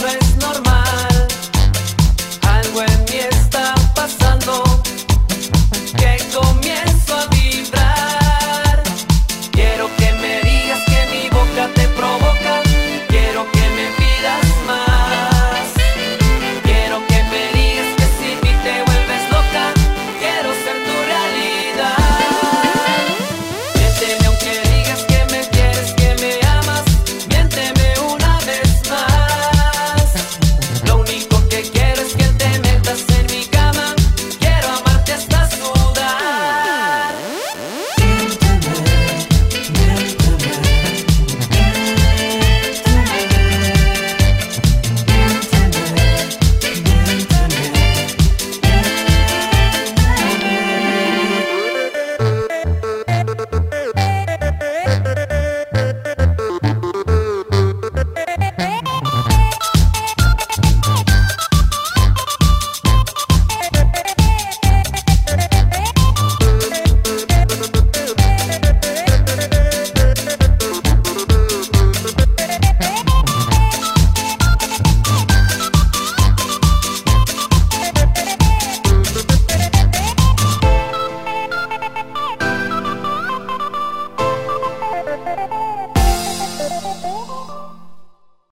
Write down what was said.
no es normal.